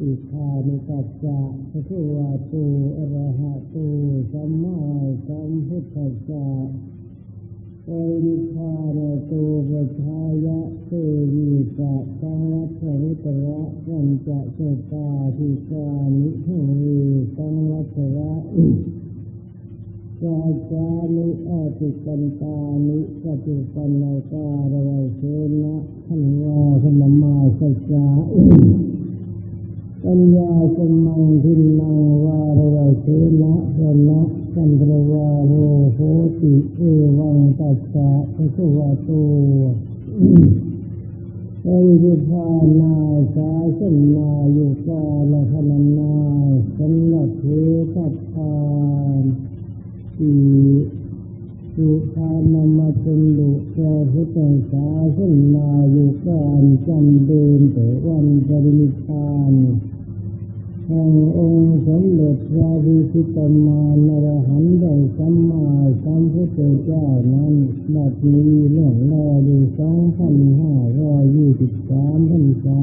อิคานิกัจจะพระพุวาตูอรหะตูสัมมาสัมพุทธัสสะเอริคานตูปัชายะเทวีสะสังวัชริตระสัญจะเสตาทิกานิเทวีสังวัชระจาจานิอาติกันตานิปฏิปันนาการวัยเสนะขันวาสมมาสัจจา ปัญญาสมังทินังวาระวเสนะพนะจันทรวาโรโหติเอวังตัสสะพระสุวะโตเอริพานาสาสนาโยกาลขณนาสันนัตเทสัพพานสี สุภานามจันดุแก่พุทธศาสุนายุกานจันเดินแต่วันปรินิพานแห่งองค์สมเด็จพระวิชิตมานรหันต์ได้สัมมาสัมพุทธเจ้านั้นบัดนี้เรื่องแรกอยู่สองพันห้าร้อยยี่สิบสามพรรษา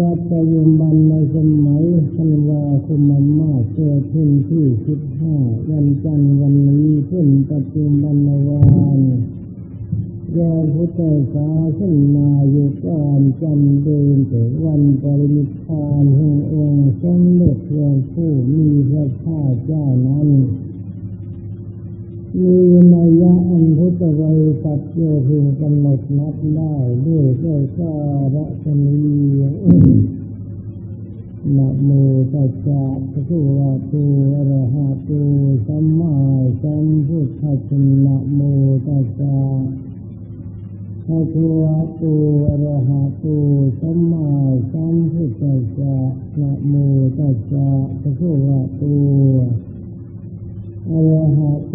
รัชยุบันในสมัยธันวาคมมาเกิดขึ้นที่สิบห้าวันจันทร์วันนี้ขึ้นปัจจุบันวานยอพุทธศาสนาอยู่ก่อนจำเดินถึงวันปรินิพพานแห่งองค์สมเด็จพระผู้มีพระภาคเจ้านั้น มีนัยยะอันพุทธบริษัทโยพึงกำหนดนับได้ด้วยเจ้าชาระชนีนะโมตัสสะภะคะวะโตอรหะโตสัมมาสัมพุทธัสสะนะโมตัสสะภะคะวะโตอรหะโตสัมมาสัมพุทธัสสะนะโมตัสสะภะคะวะโต อะระหะโต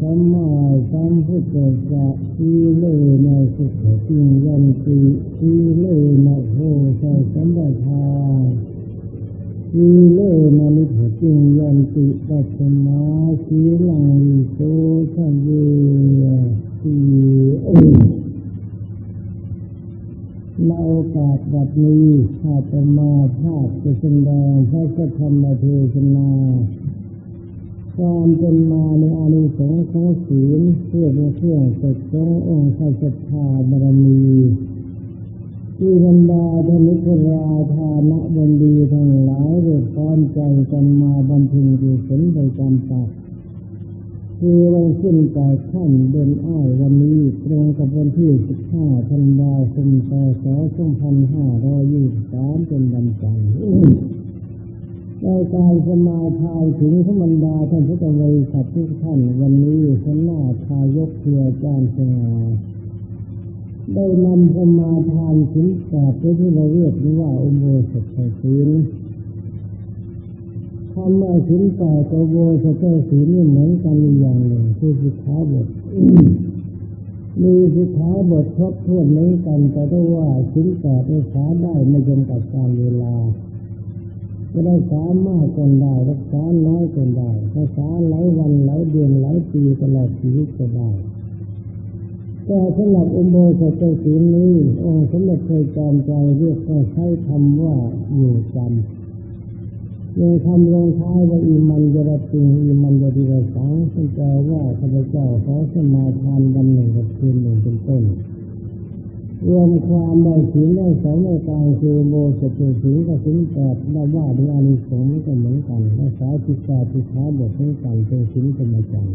สัมมาสัมพุทธัสสะทีเลนะสุขติยันติทีเลนะโหสสัมปทาทีเลนะนิพพิยันติปัสมาสีลังวิโสทะเยสีในโอกาสแบบนี้อาตมาภาพจะแสดงพระธรรมเทศนา ความเป็นมาในอานิสงส์ของศีลเพื่อเป็นเครื่องสดขององค์พระสัทธาบารมีที่บรรดาธนิกราธานะบนดีทั้งหลายเรียกพร้อมใจกันมาบำเพ็ญกุศลไปตามปักคือเราขึ้นแต่ขั้นเดินอ้ายวันนี้ตรงกับวันที่ 15 ธันวาคม พศ 2523เป็นวันจันทร์ ในการสมาทานถึงธรรมดาท่านพุทธบริษัททุกท่านวันนี้สนาทายกเพื่อจารย์สง่าได้นำสมาทานสินแปดที่เราเรียกว่าอุโบสถศีลคำว่าสินแปดกับโบสถศีลนี่เหมือนกันอย่างหนึ่งคือสิกขาบทมีสิกขาบทครบถ้วนเหมือนกันแต่ได้ว่าสินแปดรักษาได้ไม่จำกัดการเวลา จะได้สามารถกันได้รักษาน้อยกันได้รักษาหลายวันหลายเดือนหลายปีตลอดชีวิตก็ได้แต่สำหรับอุโบสถศีลนี้องค์สมเด็จพระจอมใจเรียกว่าใช้คำว่าอยู่จำยังคำลงท้ายว่าอิมันยรติงอิมันยริรสังซึ่งแปลว่าข้าพเจ้าขอสมาทานวันหนึ่งกับคืนหนึ่งเป็นต้น รวมความได้ศีลได้สองในการคือโมสถศีลกับศีลแปดได้ว่าด้วยอานิสงส์ก็เหมือนกันและสายจิตตาจิตขาบทเหมือนกันเป็นศีลธรรมจักร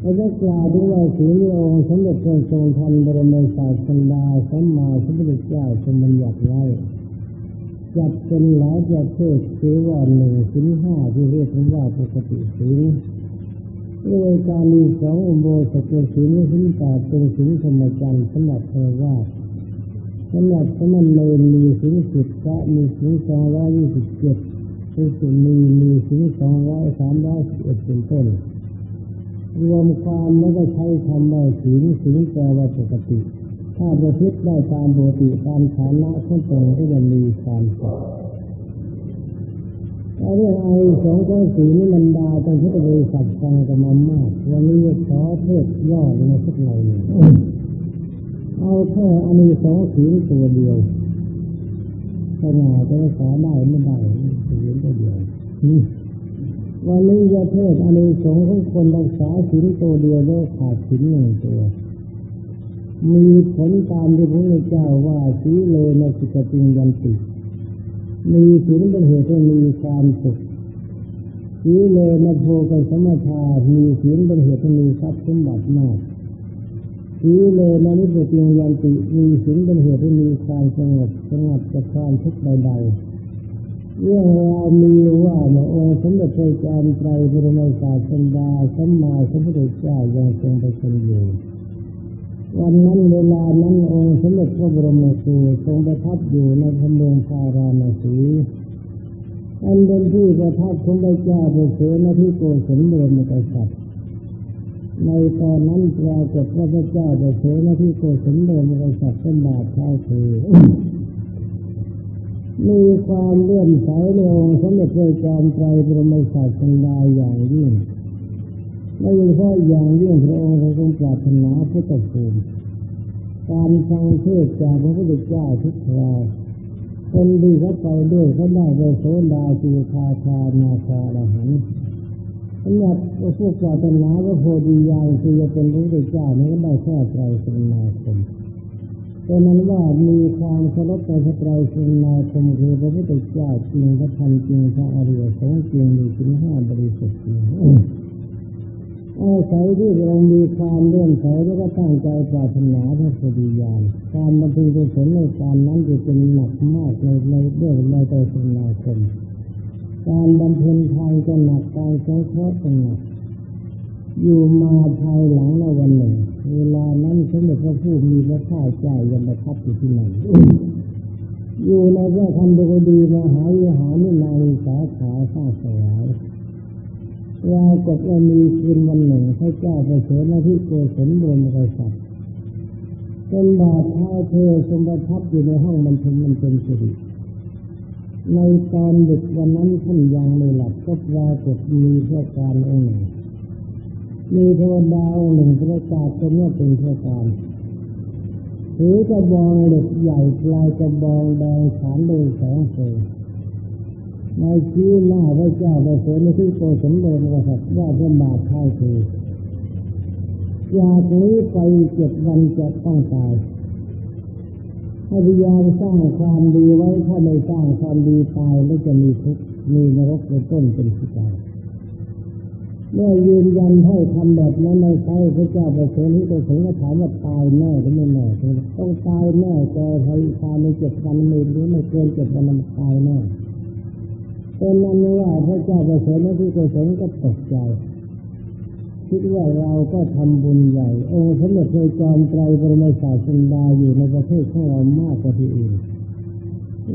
เราจะกล่าวด้วยว่าศีลองค์สมเด็จพระทรงทันบรมศาสดาสัมมาสัมพุทธเจ้าทรงบัญญัติไว้จัดเป็นหลายประเภทคือว่าหนึ่งศีลห้าที่เรียกว่าปกติศีล ด้วยการมีสองอุโบสถศีลและศีลแปดเป็นศีลธรรมจันทร์สำหรับเทวาสำหรับสมณเณรมีศีลสิบพระมีศีลสองร้อยยี่สิบเจ็ดคือสุนีมีศีลสองร้อยสามร้อยสิบเอ็ดเป็นต้นรวมความไม่ได้ใช้คำว่าศีลศีลแปลว่าปกติ ถ้าประพฤติได้ตามปกติตามฐานะขั้นตรงก็จะมีความสุข เรื่องไอ้สองข้อสีนี่มันดาตอนที่บริษัทฟังกันมามากวันนี้ขอเทศย่อลงมาสักหน่อยหนึ่งเอาแค่อันนี้สองสีตัวเดียวขง่าจะรักษาได้ไม่ได้เห็นก็เดียววันนี้จะเทศอันนี้สงของคนรักษาศีลตัวเดียวแล้วขาดศีลหนึ่งตัวมีผลตามที่พระเจ้าว่าสีเลยนสิกติงยันติ มีศีลเป็นเหตุให้มีความสุขสีเลยนโพกันสมถามีศีลเป็นเหตุให้มีทรัพย์สมบัติมากสีเลยนนิพติยันติมีศีลเป็นเหตุให้มีความสงบสงบจากความทุกข์ใดๆเรื่องราวมีว่าในองค์สมเด็จพระจอมไตรบรมศาสดาสัมมาสัมพุทธเจ้ายังทรงประชนอยู่ วันนั้นเวลานั้นองค์สมเด็จพระบรมครูทรงประทับอยู่ในพระเมืองพาราณสีอันเป็นที่ประทับของพระเจ้าพระเสนาธิโกศลบรมกษัตริย์ในตอนนั้นปรากฏพระเจ้าพระเสนาธิโกศลบรมกษัตริย์เป็นบาทชายเถืมีความเลื่อมใสในองค์สมเด็จพระจอมไตรบรมศาสดาอย่างยิ่ง ไม่เฉพาะอย่างยิ่งพระองค์ทรงปรารถนาพุทธภูมิการฟังเทศจากพระพุทธเจ้าทุกคราวคนดีเขาไปด้วยเขาได้ไปโสดาสีคาคานาคาละหันสำหรับพวกปรารถนาว่าโพธิญาณคือจะเป็นพระพุทธเจ้านี้ก็ได้แค่ไตรสนาคมดังนั้นว่ามีความเคารพในพระไตรสนาคมคือพระพุทธเจ้าจริงพระธรรมจริงพระอริยสงฆ์จริงมีสิ่งห้าบริสุทธิ์จริง อาศัยที่เรามีความเลื่อมใสและก็ตั้งใจปรารถนาพระสุริยานการบำเพ็ญกุศลในการนั้นจะเป็นหนักมากในในเรื่องในใจสนาคมการบำเพ็ญทางจะหนักการใช้เคราะห์จะหนักอยู่มาภายหลังในวันหนึ่ง เวลานั้นสมเด็จพระผู้มีพระภาคเจ้ายังประทับอยู่ที่ไหนอยู่ในพระธรรมบดีมหาวิหารนินาริสาขาข้าสวาย ปรากฏว่ามีคืนวันหนึ่งพระเจ้าประเสริฐที่โกศลบรมกษัตริย์เป็นบาทเท้าเธอทรงประทับอยู่ในห้องมันเป็นมันเป็นสิริในตอนดึกวันนั้นท่านยังไม่หลับก็ปรากฏมีพระการองค์หนึ่งมีเทวดาองค์หนึ่งประกาศเป็นว่าเป็นพระการถือกระบองเหล็กใหญ่ปลายกระบองแดงสามโดยสองเส ในชี้หน้าพระเจ้าพระเสด็จที่โกสมเด็จพระสัตว์ว่าพระบาทท้ายคือจากนี้ไปเจ็ดวันจะต้องตายพยายามสร้างความดีไว้ถ้าไม่สร้างความดีตายแล้วจะมีทุกข์มีนรกเป็นต้นเป็นสิตายเมื่อยืนยันให้ทำแบบนั้นในใช้พระเจ้าประเสริฐนี้ก็ถึงก็ถามว่าตายแน่หรือไม่แน่ต้องตายแน่แต่ใครตายในเจ็ดวันไม่รู้ไม่เกินเจ็ดวันมันตายแน่ เป็นนั้นว่าพระเจ้าประสริฐที่กุศลก็ตกใจคิดว่าเราก็ทำบุญใหญ่องค์สมเด็จพระจอมไตรบรมศาสดาอยู่ในประเทศของเรามากกว่าที่อื่น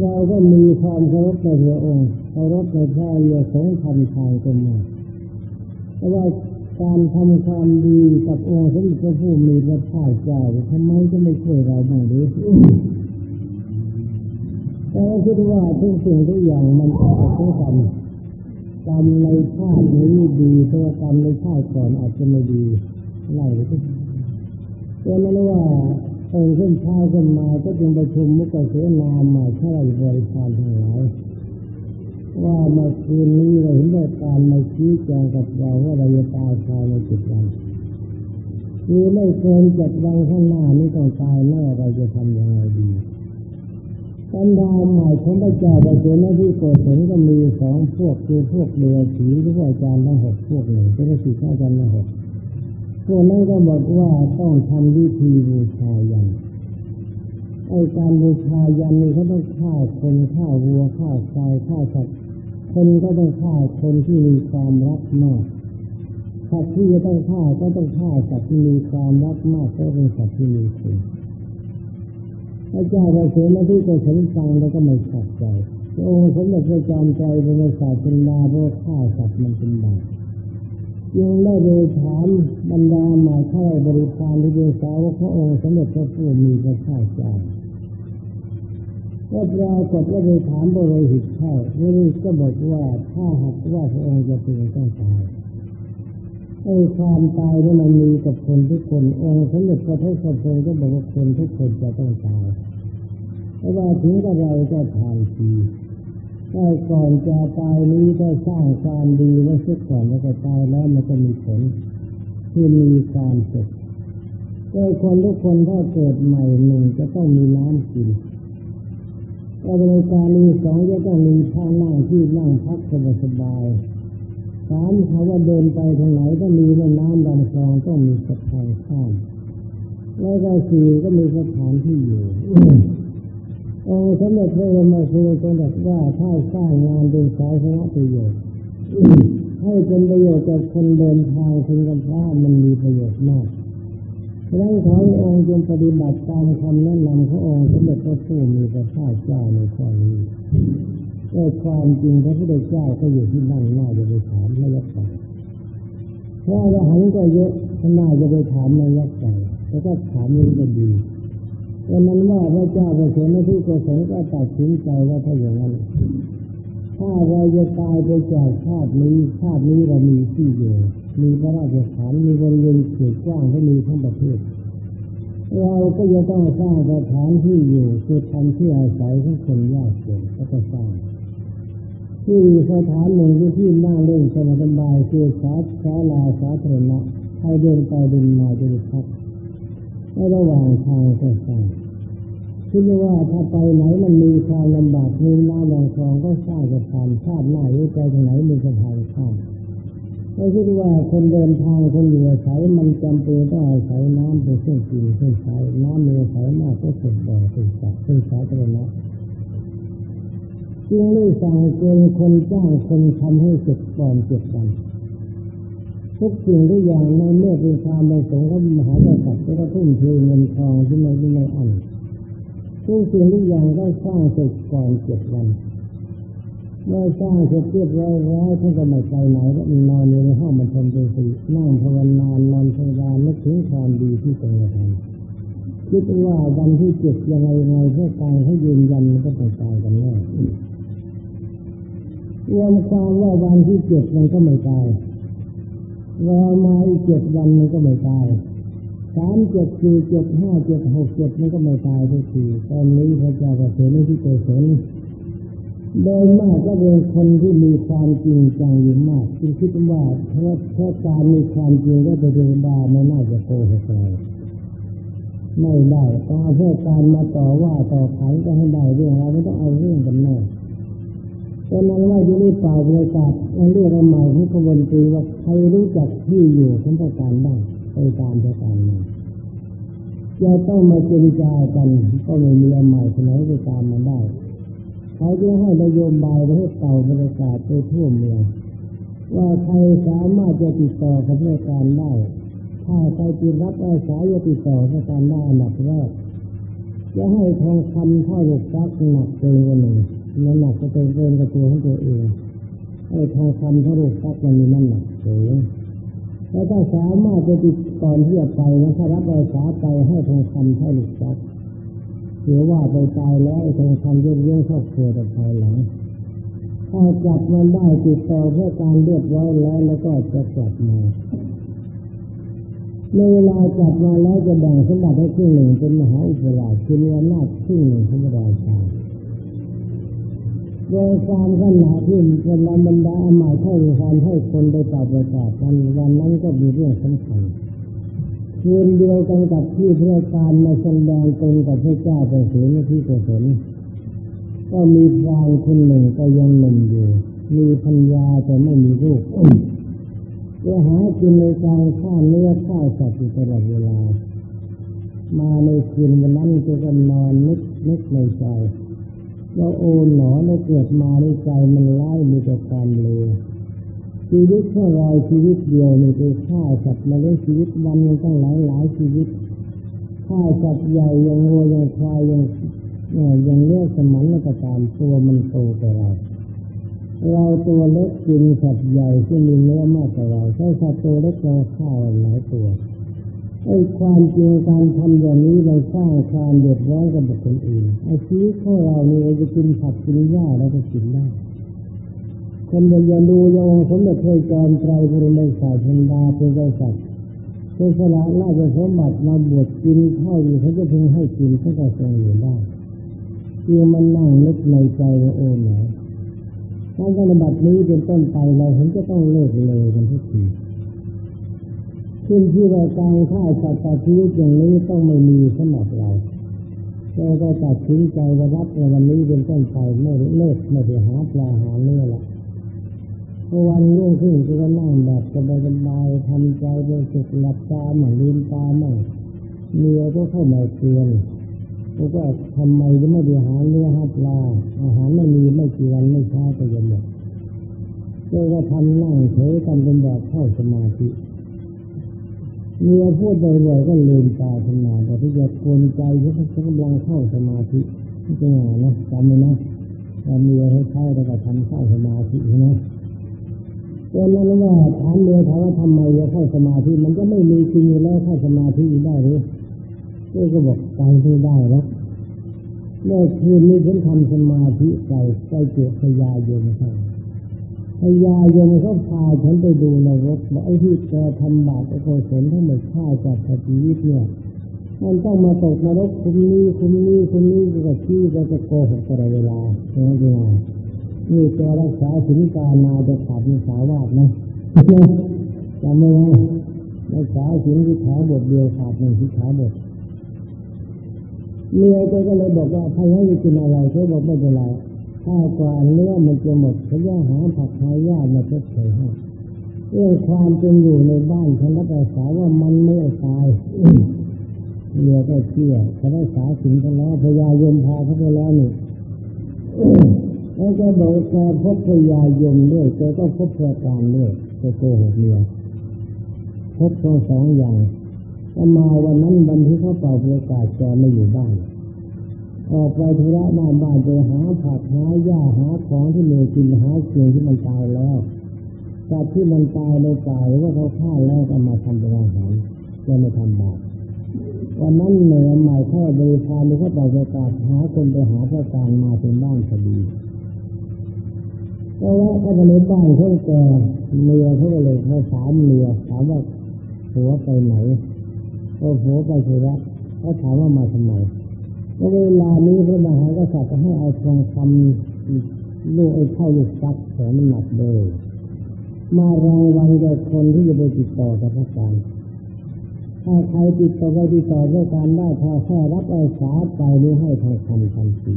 เราก็มีความเคารพในพระองค์เคารพในพระเยสงธรรมทางกันมาแต่ว่าการทำความดีกับองค์สมเด็จพระผู้มีพระภาคเจ้าทำไมจะไม่ช่วยเราบ้างหรือ แต่คิดว่าทุกสิ่งทุกอย่างมันจะต้องกรรมกรรมในชาตินี้ดีแต่กรรมในชาติก่อนอาจจะไม่ดีไล่เลยก็นั้นว่าเออขึ้นเช้าขึ้นมาก็จึงประชุมมุกเสนามาข้าราชบริการทั้งหลายว่าเมื่อคืนนี้เราเห็นได้การมาชี้แจงกับเราว่าเราจะตายภายในจิตวันคือไม่เกินจ็ดวันข้างหน้านี้ต้องตายแน่เราจะทำยังไงดี กันดาหมายของพระเจ้าประเสริฐที่โกศลก็มีสองพวกคือพวกเรือผีหรือว่าอาจารย์ทั้งหกพวกหนึ่งเป็นสี่ข้าอาจารย์ทั้งหกพวกนั้นก็บอกว่าต้องทำวิธีบูชายันไอการบูชายันนี่เขาต้องฆ่าคนฆ่าวัวฆ่าควายฆ่าสัตว์คนก็ต้องฆ่าคนที่มีความรักมากสัตว์ที่จะต้องฆ่าก็ต้องฆ่าสัตว์ที่มีความรักมากก็เป็นสัตว์ที่มีคุณ พระเจ้าเราเสียมาที่ก็สนฟังแล้วก็ไม่ขัดใจพระองค์สมเด็จพระจอมใจเป็นศาสนาเพราะฆ่าสัตว์มันเป็นบาปยังได้โดยถามบรรดาหมาข้าบริพารที่เป็นสาวกพระองค์สมเด็จพระผู้มีพระภาคเจ้าก็ปรากฏว่าไปถามบริหิตเข้าบริหิตก็บอกว่าถ้าหากว่าพระองค์จะเป็นต้องตาย ไอ้ความตายนี่มันมีกับคนทุกคนองค์สมเด็จพระพุทธเจ้าก็บอกว่าคนทุกคนจะต้องตายเพราะว่าถึงกับเราจะทานทีถ้ก่อนจะตายนี้ก็สร้างความดีไว้สักก่อนแล้วก็ตายแล้วมันจะมีผลที่มีความสุขแต่คนทุกคนถ้าเกิดใหม่หนึ่งจะต้องมีน้ำกินแต่บริการมีสองจะต้องมีท่านั่งที่นั่งพักสบาย สามเขาว่าเดินไปทางไหนต้องมีแม่น้ำลำคลองต้องมีสะพานข้ามแล้วก็สี่ก็มีสถานที่อยู่องค์สมเด็จพระบรมครูทรงตรัสว่าถ้าสร้างงานเป็นสาธารณประโยชน์ให้เป็นประโยชน์กับคนเดินทางคุณกับพระมันมีประโยชน์มากฉะนั้นขอองค์จงปฏิบัติตามคำแนะนำขององค์สมเด็จพระผู้มีพระภาคเจ้าในข้อนี้ แต่ความจริงพระพุทธเจ้าก็อยู่ที่นั่งหน้าจะไปถามนายกไก่เพราะว่าหันก็เยอะหน้าจะไปถามนายกไก่แล้วก็ถามนี้ก็ดีวันนั้นว่าพระเจ้าประเสริฐที่กุศลก็ตัดสินใจว่าถ้าอย่างนั้น ถ้าเราจะตายไปจากชาตินี้ชาตินี้เรามีที่อยู่มีพระราชฐานมีบริเวณเขตกว้างที่มีทั้งประเทศเราก็จะต้องสร้างสถานที่อยู่คือทำที่อาศัยของคนยากจนก็จะสร้าง ที่สถานหนึ่งที่ที่นั่งเล่นสบายสบายคือสาธาราสาธารณะให้เดินไปเดินมาจะพักในระหว่างทางก็สร้างคิดว่าถ้าไปไหนมันมีความลำบากมีน้ำลำคลองก็สร้างสะพานชาติหน้าหรือไปทางไหนมีสะพานข้ามไม่คิดว่าคนเดินทางคนอยู่อาศัยมันจำเป็นต้องอาศัยน้ำเป็นเส้นกินเส้นสายน้ำมีอาศัยมากก็สุดบ่อสุดจับเส้นสายตระนะ จึงได้สั่งเกณฑ์คนจ้างคนทำให้เสร็จก่อนเจ็ดวันทุกสิ่งทุกอย่างในเมื่อเป็นความในสงฆ์มหากษัตริย์ก็ทุ่มเทเงินทองที่ไม่ที่ไม่อันทุกสิ่งทุกอย่างได้สร้างเสร็จก่อนเจ็ดวันเมื่อสร้างเสร็จเรียบร้อยแล้วท่านก็ไม่ไปไหนก็นอนอยู่ในห้องมันทำเป็นสินั่งภาวนานอนภาวนานึกถึงความดีที่ตนทำคิดว่าวันที่เจ็ดยังไงยังไงเพื่อตายให้ยืนยันมันก็ต้องตายกันแน่ รวมความว่าวันที่เจ็ดมันก็ไม่ตายรอมาอีกเจ็ดวันมันก็ไม่ตายสามเจ็ดสี่เจ็ดห้าเจ็ดหกเจ็ดมันก็ไม่ตายทุกทีตอนนี้พระเจ้าก็เสนที่โกศลโดยมากก็เป็นคนที่มีความจริงจังอยู่มากจึงคิดว่าเพราะเพราะการมีความจริงก็เป็นเรื่องบ้าไม่น่าจะโกหกเราไม่ได้ต้องเอาเพื่อการมาต่อว่าต่อขันก็ให้ได้เรื่องเราไม่ต้องเอาเรื่องกันแน่ แต่นั้นว่าที่นี่เป่าประกาศในเรื่องใหม่ของขบวนตีว่าใครรู้จักที่อยู่ของประการบ้างไปตามประการมาจะต้องมาเจรจากัน ก็ไม่มีใหม่ที่ไหนไปตามมาได้เขาจะให้นโยบายประเทศเก่าประกาศไปทั่วเมืองว่าใครสามารถจะติดต่อกับราชการได้ ถ้าใครติดรับอาสาจะติดต่อราชการได้อันดับแรกจะให้ทองคำเท่าลูกซักหนักเกินกว่าหนึ่ง น้ำหนักจะเป็นเกินกระตัวของตัวเองให้ทองคำเท่าลูกซักมันมีน้ำหนักสูงแล้วถ้าสามารถจะติดต่อที่จะไปนะถ้ารับอาสาไปให้ทองคำเท่าลูกซักเสียว่าไปตายแล้วทองคำเยอะๆครอบครัวแต่ภายหลังถ้าจับมันได้ติดต่อเพื่อการเรียบร้อยแล้วแล้วก็จะจับมาในเวลาจับมาแล้วจะแบ่งสมบัติให้ครึ่งหนึ่งเป็นมหาอุปราชคือมีอำนาจครึ่งหนึ่งธรรมดาชา โดยการขณะที่กำลังบรรดาหมายเข้การให้คนได้ตอบประกาศกันวันนั้นก็มีเรื่องสำคัญคืนเดียวกันกับที่พระการมาแสดงตรงกับพระเจ้าประเสริฐที่กุศลก็มีพรางคนหนึ่งก็ยังหนุ่มอยู่ มีพัญญาแต่ไม่มีลูกจะหากินในการฆ่าเนื้อฆ่าสัตว์ตลอดเวลา มาในคืนวันนั้นจะกันนอนนึกนึกในใจ ว่าโอนหนอในเกิดมาในใจมันไล่มีแต่ความเลวชีวิตแค่รายชีวิตเดียวในตัวฆ่าสัตว์มาเลี้ยงชีวิตวันนึงตั้งหลายหลายชีวิตฆ่าสัตว์ใหญ่ยังงัวยังควายยังเนี่ยยังเลี้ยงสมันและก็ตามตัวมันโตแต่เราเราตัวเล็กกินสัตว์ใหญ่ที่มีเนื้อมากกว่าเราใช้สัตว์ตัวเล็กเราฆ่าหลายตัว ไอ้ความจริงการทำอย่างนี้เราสร้างความเดือดร้อนกับบุคคลอื่นไอ้ชีวิตของเราเนี่ยจะกินผักกินหญ้าเราก็กินได้คนเดียวดูยองสมเด็จพระจอมไตรบรมศาสดาเป็นกษัตริย์เป็นสละราชสมบัติมาบวชกินข้าวอยู่เขาจะพึงให้กินเขาก็ทรงอยู่ได้ที่มันนั่งนึกในใจว่าโอ้หนถ้าปฏิบัตินี้เป็นต้นไปเราเห็นจะต้องเลิกเลยกันทุกที ขึ้นที่เราการฆ่าสัตว์ชีวิตอย่างนี้ต้องไม่มีสำหรับเราเราก็ตัดสินใจรับในวันนี้เป็นต้นไปไม่เลิกไม่ไปหาปลาหาเนื้อละวันรุ่งขึ้นก็นั่งแบบสบายๆทำใจเป็นสุขหลับตาหมั่ลืมตาหมั่เมียก็เข้ามาเตือนแล้วก็ทำไมจะไม่ไปหาเนื้อหาปลาอาหารไม่มีไม่กี่วันไม่ช้าก็จะหมดก็ทำนั่งเฉยทำเป็นแบบเข้าสมาธิ เมียพูดบ่อยๆก็ลืมตาขึ้นมาแต่ที่จะกวนใจที่เขากำลังเข้าสมาธินี่เป็นนะจำไหมนะแต่เมียให้เข้าแล้วก็ทำเข้าสมาธิใช่ไหมตอนนั้นว่าถามเมียเขาว่าทำไมจะเข้าสมาธิมันก็ไม่มีจริงแล้วเข้าสมาธิได้หรือก็บอกไปไม่ได้แล้วเมื่อคืนนี้ฉันทำสมาธิไปไปเจอพยายมใช่ พญายมเขาพาฉันไปดูนรถว่าไอ้ที่แกทำบาปไอ้โกศลทั้งหมดฆ่าจากชีวิตเนี่ยมันต้องมาตกนรกคุมนี้คุมนี้คุมนี้ก็ชี้ก็จะโกหกตลอดเวลาใช่ไหมพี่นานี่แกรักษาสินการนาจะขาดมีสาวาดนะจำไม่ได้รักษาสินที่ขาบทเดียวขาดหนึ่งที่ขาบทเมียก็เลยบอกว่าใครให้กินอะไรเขาบอกไม่เป็นไร ถ้ากว่าเนื้อมันจะหมดเขาย่าหาผักหายยามาทดเชยให้เรื่องความเป็นอยู่ในบ้านฉันรับอาสาว่ามันไม่ตายเมียก็เชื่อเขาได้สาสิงกันแล้วพยายมพาเขาไปแล้วนี่แล้วก็บอกแกพบพยายมด้วยแกก็พบประการด้วยจะโกหกเมียพบทั้งสองอย่างก็มาวันนั้นวันที่เขาเป่าประกาศแกไม่อยู่บ้าน ออกไปธุระบ้านบ้านไปหาผักหาหญ้าหาของที่มีกินหาเสิ่งที่มันตายแล้วแต่ที่มันตายในตายว่าเขาฆ่าแล้วก็มาทำเป็นอาหารจะไม่ทำบาปวันนั้นเหนื่อใหม่แค่บริการมีเขาเป่าประกาศหาคนไปหาพระการมาถึงบ้านพอดีก็แล้วก็ไปในบ้านเขาแก่เมียเขาเลยเขาถามเมียถามว่าหัวไปไหนก็หัวไปธุระเขาถามว่ามาทำไม เวลานี้พระมหากษัตริย์ให้เอาทองคำลูกไอ้เข้าลูกซักแขนหนักเลย มารางวัลแก่คนที่จะไปติดต่อกับพระการถ้าใครติดต่อไปติดต่อพระการได้ถ้าแค่รับอาสาไปนี่ให้ทองคำทันที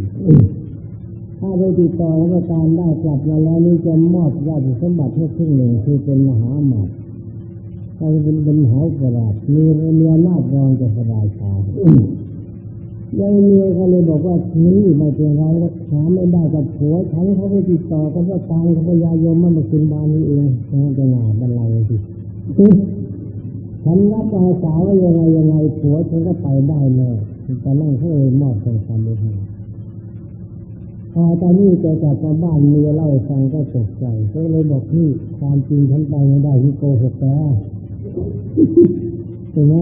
ถ้าไปติดต่อพระการได้กลับมาแล้วนี่จะมอบราชสมบัติให้ครึ่งหนึ่งคือเป็นมหาหมาดใครเป็นเป็นหายประหลาดมีเมียนาบรองจะสบายชา ยายเมียก็เลยบอกว่านี่ไม่เป็นไรรักษาไม่ได้กับผัวฉันเขาไปติดต่อกับว่าตายเขาพยายมมันมาคืนบ้านนี้เองนั่นจะหนาบันไลสิฉันรับอาสาว่ายังไงยังไงผัวฉันก็ไปได้เลยตอนนั้นเขาเลยมอบเป็นความรู้พอตอนนี้จะกลับมาบ้านเมียเล่าฟังก็ตกใจเขาเลยบอกพี่ความจริงฉันไปไม่ได้ที่โกหกแกเห็นไหม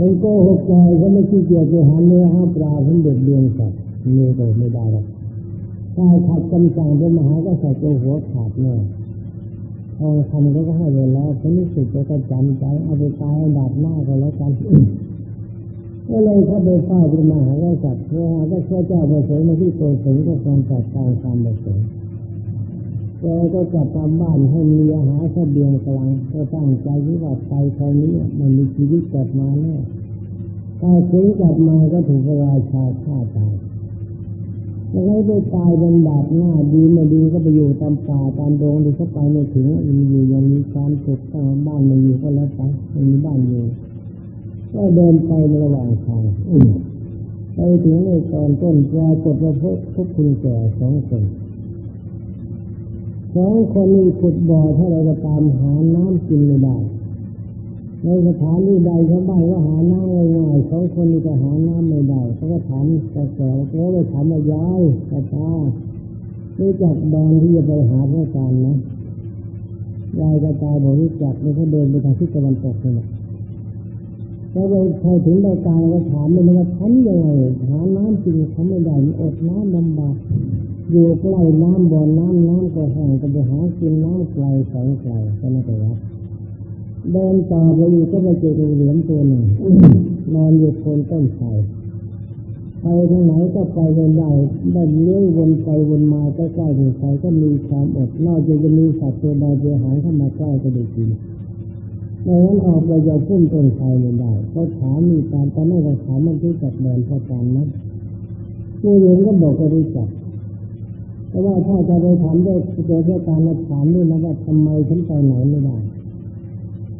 คนโกหกใจก็ไม่ขี้เกียจไปหาเนื้อหาปลาทั้งเด็กเดียงสัตว์เนื้อโดไม่ได้หรอกถ้าขัดคำสั่งเป็นมหาก็ใส่ตัวหัวขาดแน่ทองคำก็ให้ไปแล้วคนนี้สุดก็จำใจเอาไปตายดับหน้าก็แล้วกันก็เลยเข้าไปเฝ้าเป็นมหาก็จัดเพื่อหาก็เชื่อเจ้าประสงค์มาที่โกศลก็ความจัดการตามประสงค์ แกก็กลับตามบ้านให้มีอาหารเสบียงกลางก็ตั้งใจว่าไปคราวนี้มันมีชีวิตกลับมาแน่ถ้าถึงกลับมาก็ถูกพระราชาฆ่าตายจะให้ไปตายเป็นบาปหน้าดีไม่ดีก็ไปอยู่ตามป่าตามดงดีเข้าไปไม่ถึงมันอยู่ยังมีความสุขตั้งบ้านมันอยู่ก็แล้วไปมันมีบ้านอยู่ก็เดินไปในระหว่างทางไปถึงในตอนต้นปรากฏว่าพบพบคุณแก่สองคน สองคนนี้ขุดบ่อเท่าไรก็ตามหาน้ำกินไม่ได้ในสถานที่ใดชาวบ้านก็หาน้ำง่ายๆสองคนนี้ก็หาน้ำไม่ได้เขาก็ถามกระแสเขาเลยถามว่ายายกระตารู้จักแดนที่จะไปหาพระการนะยายกระตายบอกรู้จักแล้วเขาเดินไปทางทิศตะวันตกนี่แหละแล้วไปพอถึงใบกลางก็ถามเลยว่าฉันยังไงหาน้ำกินเขาไม่ได้อดน้ำลำบาก อยู่ใกล้น้ำบ่อน้ำน้ำก็แห้งก็ไปหากินน้ำไกลแสงไกลก็ไม่ได้รับเดินต่อไปอยู่ก็ไปเจอเหรียญตัวหนึ่งนอนอยู่โคนต้นไทรไปทางไหนก็ไปกันได้ได้เลี้ยววนไปวนมาใกล้ๆถึงใครก็มีความอดนอกจากจะมีสัตว์ตัวใดตัวหางเข้ามาใกล้ก็ได้กินดังนั้นออกไปจะพุ่งต้นไทรไม่ได้เขาถามมีการตอนนั้นก็ถามมันรู้จักแดนเพระจันทร์นะผู้เรียนก็บอกก็รู้จัก แต่ว่าถ้าจะไปถามด้วยโดยด้วยการมาถามนี่นะว่าทำไมฉันไปไหนไม่ได้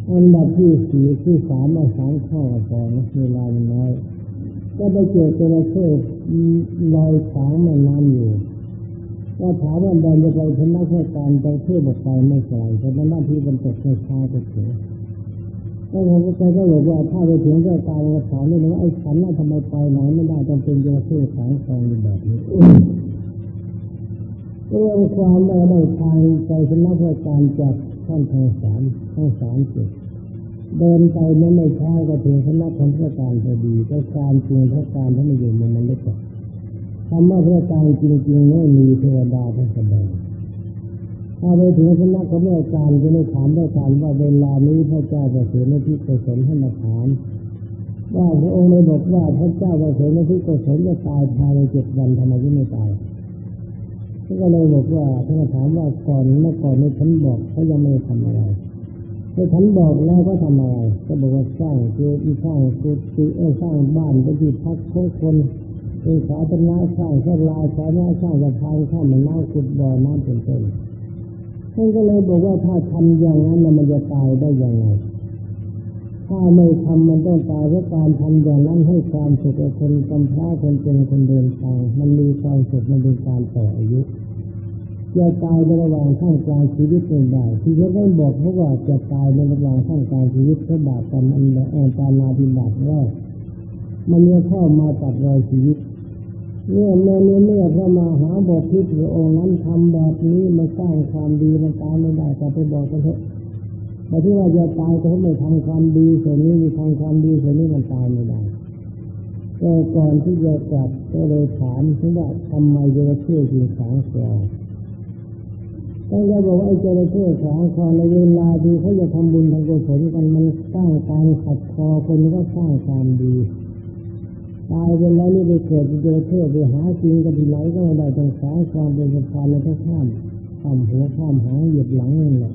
อันดับที่สี่ที่สามมาสามข้อสองเวลาน้อยก็ไปเจอจระเข้ลอยขวางแม่น้ำอยู่ก็ถามว่าเดินจะไปทำนักการไปเที่ยวบอกไปไม่ไกลแต่หน้าที่บรรจบในช้าก็ถึงก็ผมก็จะบอกว่าถ้าไปถึงเรื่องการกระถางนี่นะไอ้ฉันน่ะทำไมไปไหนไม่ได้ต้องเป็นจระเข้ขางคองแบบนี้ เรื่องความได้ได้ทางใจสำนักการจากท่านทางสามทางสามจุดเดินไปไม่ไม่ช้าก็ถึงคณะของพระการพอดีแต่การจริงพระการท่านไม่อยู่มันไม่ได้คำว่าพระการจริงๆไม่มีเทวดาท่านแสดงถ้าไปถึงคณะของพระการจะไม่ถามพระการว่าเวลานี้พระเจ้าจะเสียในที่กุศลท่านมาถามว่าพระองค์เลยบอกว่าพระเจ้าจะเสียในที่กุศลจะตายภายในเจ็ดวันทำไมถึงไม่ตาย ก็เลยบอกว่าท่านถามว่าก่อนเมื่อก่อนนี้ฉันบอกเขายังไม่ทำอะไรที่ฉันบอกแล้วก็ทำอะไรก็บอกว่าสร้างคือที่สร้างคือที่สร้างบ้านเป็นที่พักของคนเป็นสาธารณะสร้างสลาสาธารณะสร้างสะพานข้ามแม่น้ำขุดบ่อน้ำเป็นต้นท่านก็เลยบอกว่าถ้าทำอย่างนั้นมันจะตายได้ยังไง ถ้าไม่ทำมันต้องตายเพราะการทำอย่างนั้นให้ความสุขกับคนกำพร้าคนเป็นคนเดินทางมันมีความสุขมันเป็นการต่ออายุจะตายในระหว่างท่ามกลางชีวิตเป็นได้ที่เขาได้บอกเพราะว่าจะตายในระหว่างท่ามกลางชีวิตเพราะบาปกรรมอันแอนตามาดิบาปแรกมันจะเข้ามาตัดรอยชีวิตเมื่อเมื่อเมื่อพระมาหาบทที่พระองค์นั้นทำแบบนี้มาสร้างความดีมันตายไม่ได้แต่ไปบอกกันเถอะ แต่ที่ว่าจะตายก็ไม่ทำความดีส่วนนี้มีทำความดีส่วนนี้มันตายไม่ได้แต่ก่อนที่จะกลับก็เลยถามว่าทำไมจะเชื่อจึงสางแกต้องจะบอกว่าไอ้เจ้าเชื่อสางคอในเวลาดีเขาจะทำบุญทำกุศลกันมันสร้างการขัดคอคนก็สร้างความดีตายไปแล้วนี่ไปเกิดเจอเชื่อไปหาจริงกันที่ไหนก็ไม่ได้ต้องสางความเป็นสะพานแล้วก็ข้ามข้ามหัวข้ามหางเหยียบหลังนี่แหละ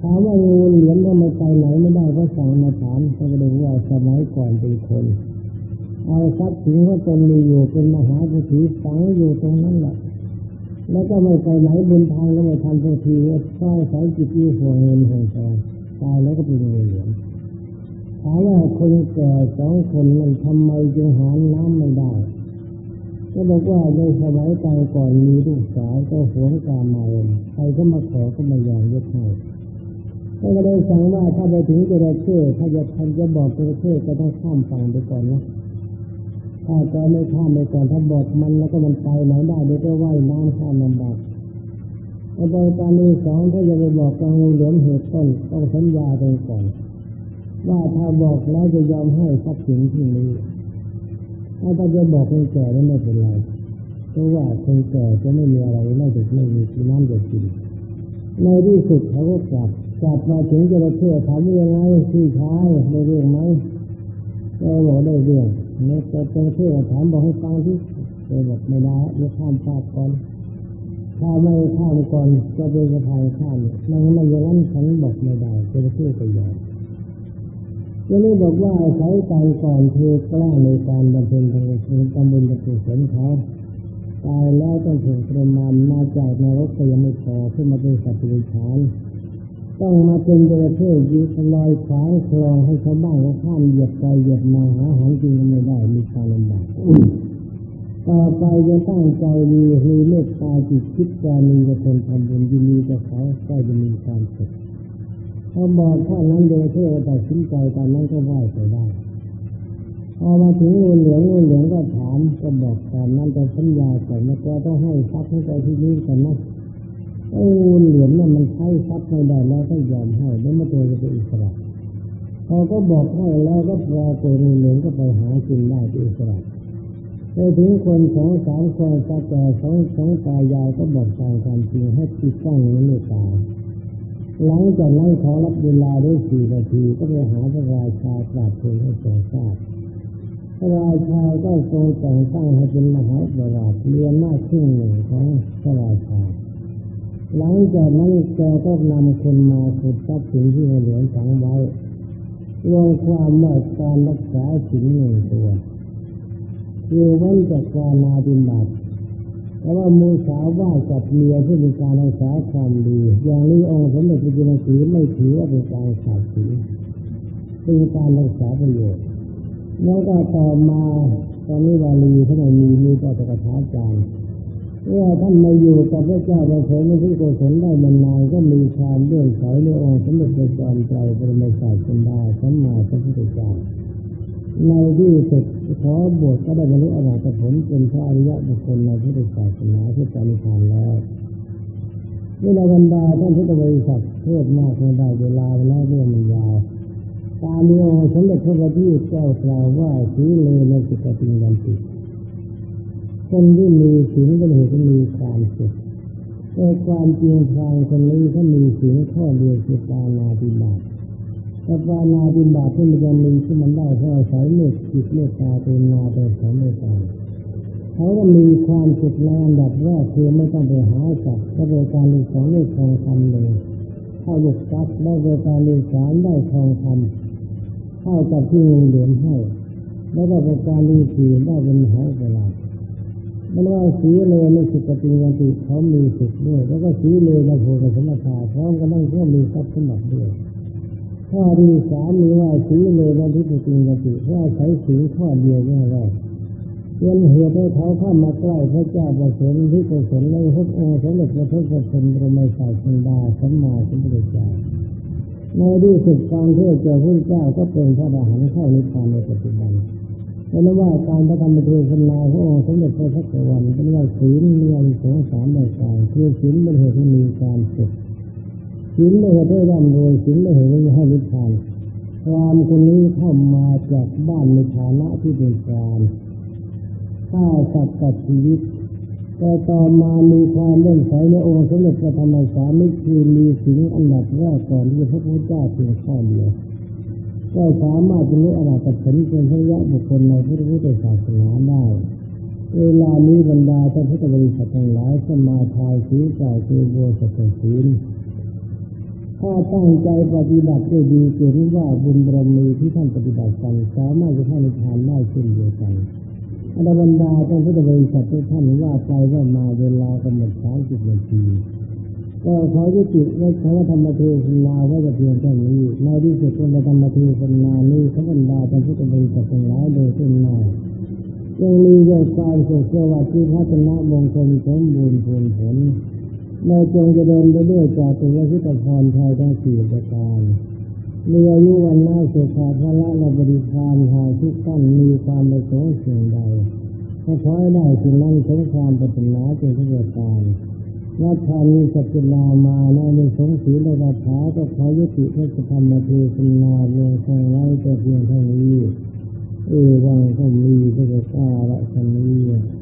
ถามว่างูเหลือมทำไมไปไหนไม่ได้ก็สั่งมาถามเขาก็เลยว่าสมัยก่อนเป็นคน เอาทรัพย์สินก็ตนมีอยู่เป็นมหาเศรษฐีฝังอยู่ตรงนั้นแหละแล้วก็ไม่ไปไหนบนทางแล้วไม่ทำสักทีใช้สายจิตที่ห่วงเงินห่วงทองตายแล้วก็เป็นเงินเหลืองถามว่าคนแก่สองคนนั้นทำไมจึงหาน้ำไม่ได้ก็บอกว่าในสมัยก่อนก่อนมีลูกสาวก็หวงการมาเองใครก็มาขอก็ไม่ยอมยกให้ ก็เลยสั่งว่าถ้าไปถึงจระเข้ถ้าจะทำจะบอกจระเข้ก็ต้องข้ามฝั่งไปก่อนนะถ้าจะไม่ข้ามไปก่อนถ้าบอกมันแล้วก็มันไปไหนได้เดี๋ยวก็ว่ายน้ำข้ามลำบากในตอนนี้สองถ้าจะไปบอกกังวลเหลือมเหตุต้นต้องสัญญาไปก่อน ว่าถ้าบอกแล้วจะยอมให้ทรัพย์สินที่นี้ถ้าจะบอกคนแก่แล้วไม่เป็นไรเพราะว่าคนแก่จะไม่มีอะไรไม่จะไม่มีน้ำจะกินในที่สุดเขาก็กลับ กลับมาถึงจระเข้ถามยังไงพี่ชายได้เรื่องไหมก็บอกได้เรื่องเนี่ยแต่จระเข้ถามบอกให้ฟังที่เออบอกไม่ได้เดี๋ยวข้ามฟากก่อนถ้าไม่ข้ามก่อนจะเป็นสะพานข้ามนั่นไม่อย่างนั้นฉันบอกไม่ได้จระเข้ก็ยอมจะนี้บอกว่าใช้การก่อนเธอกล้าในการบำเพ็ญทางศีลตำบลตะกุศลเขาตายแล้วต้องถูกประมาณมาจากนรกก็ยังไม่พอขึ้นมาเป็นสัตว์ดิฉาน ต้องมาเป็นจระเข้ยืดลอยขวางคลองให้ชาวบ้านเขาข้ามเหยียบไปเหยียบมาหาหางกินไม่ได้มีความลำบากต่อไปจะตั้งใจมีมีเมตตาจิตคิดการมีกับคนทำบุญยินดีกับเขาก็จะมีความสุขพอบอกท่านั้นจระเข้ก็ตัดสินใจตอนนั้นก็ไหวไปได้พอมาถึงงูเหลืองงูเหลืองก็ถามก็บอกตอนนั้นจะสัญญาก่อนว่าก็ต้องให้ทรัพย์ให้ไปที่นี่กันนะ ไอ้งูเหลืองเนี่ยมันใช้ทรัพย์ไม่ได้แล้วก็ยอมให้แล้วมาตัวจะเป็นอิสระพอก็บอกให้แล้วก็ปลาตัวงูเหลืองก็ไปหากินได้เป็นอิสระไปถึงคนสองสามคนตาแก่สองสองตายายก็บอกตามความจริงให้ติดตั้งในเมตตาหลังจากนั้นขอรับเวลาได้สี่นาทีก็ไปหาพระราชากราบทูลให้ทรงทราบพระราชาก็ทรงแต่งตั้งให้เป็นมหาปราชเรียนหน้าครึ่งหนึ่งของพระราชา หลังจากนั้นแกก็นำคนมาขุดทรัพย์สินที่เหลือฝังไว้รวมความว่าการรักษาสินหนึ่งตัวคือวันจากการนาดินบาตแต่ว่ามูสาวว่ากับเมียที่มีการรักษาความดี อย่างนี้องค์สมเด็จพระจินสีไม่ถือว่าเป็นการขาดศีลเป็นการรักษาประโยชน์แล้วก็ต่อมาตอนนี้วาลีท่านมีมีก็จะกระทาจารย์ เมื่อท่านมาอยู่กับพระเจ้าประเสริฐในที่โกศลได้มานานก็มีความเลื่อนใสในองค์สมเด็จพระจอมไตรบรมศาสดาสัมมาสัมพุทธเจ้าในที่สุดขอบวชก็ได้บรรลุอรหัตผลเป็นพระอริยบุคคลในพุทธศาสนาที่ปฏิทานแล้วนี่ในบรรดาท่านพุทธบริษัทเทศมากไม่ได้เวลาแล้วเรื่องมันยาวตามนี้องค์สมเด็จพระบัณฑิตเจ้ากล่าวว่าสีเลยในจิตติงวันติ คนที่มีศีลก็เหตุมีความสุขแต่ความจริงทางคนนี้เขามีศีลข้อเดียวคือปานาติบาตแต่ปานาติบาตที่มันจะมีที่มันได้เพราะอาศัยเมตจิตเมตตาเป็นนาเป็นสองเมตตาเขาก็มีความสุขในอันดับแรกคือไม่ต้องไปหาสัตว์ก็โดยการมีสองเลขทองคำเลยเข้าหลูกซักได้โดยการมีสามได้ทองคำเข้ากับที่เงินเหรียญให้แล้วก็โดยการมีสี่ได้เป็นหายเวลา มันว่าสีเลยในสุขติยันติเขามีสุขด้วย แล้วก็สีเลยในโพธิสมถะพร้อมกันต้องเพื่อมีทรัพย์สมบัติด้วยข้อที่สามมีว่าสีเลยในทิฏฐิยันติเพราใช้สีข้อเดียวนี่แหละเป็นเหตุให้เขาเข้ามาใกล้พระเจ้าประสงค์ที่ประสงค์ในพระองค์สมเด็จพระพุทธเจ้าพระมศายสันดาสัมมาสัมพุทธเจ้าในที่สุดการเทศเจ้าพระเจ้าก็เป็นพระอรหันต์เข้านิพพานในปัจจุบัน เป็นว่าการพระธรรมเทศนาขององค์สมเด็จพระพักวันเป็นว่าศีลมีอันสองสามในกายคือศีลเป็นเหตุให้มีการสุขศีลเป็นเหตุให้ร่ำรวยศีลเป็นเหตุให้นิพพานความคนนี้เข้ามาจากบ้านในฐานะที่เป็นกางฆ่าสัตว์ตัดชีวิต แต่ต่อมามีความเลื่อมใสในองค์สมเด็จพระธรรมสามิคือมีสิ่งอันดับแรกก่อนที่พระพุทธเจ้าเพียงข้อเดียว ก็สามารถจะรู้อรหัตผลเป็นพระยะบุคคลในพระพุทธศาสนาได้เวลานี้บรรดาท่านพุทธบริษัททั้งหลายสมาทายสีกายคือโบสถ์ศีลถ้าตั้งใจปฏิบัติได้ดีจะรู้ว่าบุญบารมีที่ท่านปฏิบัติกันสามารถจะเข้านทานได้เช่นเดียวกันอรบรรดาท่านพุทธบริษัททุกท่านว่าไปว่ามาเวลากำหนดสามสิบนาที ก็ขอยุติไว้ขอธรรมเทศนาไว้แต่เพียงแค่นี้ในที่สุดในธรรมเทศนานี้ขบรรดาท่านพุทธบริษัททั้งายโดยสิ้นมายังมีเรื่องการสุขสวัสดิ์ที่พัฒนามงคลสมบูรณ์ผลผลในจงจะเดินไปด้วยจากตัวพิตพรไทยทั้งสี่ประการมีอายุวันน่าสุขาภละละบริพารหายทุกท่านมีความประสงค์สิ่งใดถ้าขอให้ได้สิ่งนั้นสงความปรารถนาจงทุกประการ นัทานิสัจนามาในสงสีรละคาถาก็ขอยุติพระธรรมเทศนาลงทรงไว้แต่เพียงเท่านี้เอวังก็มีพระเจ้าละชนี้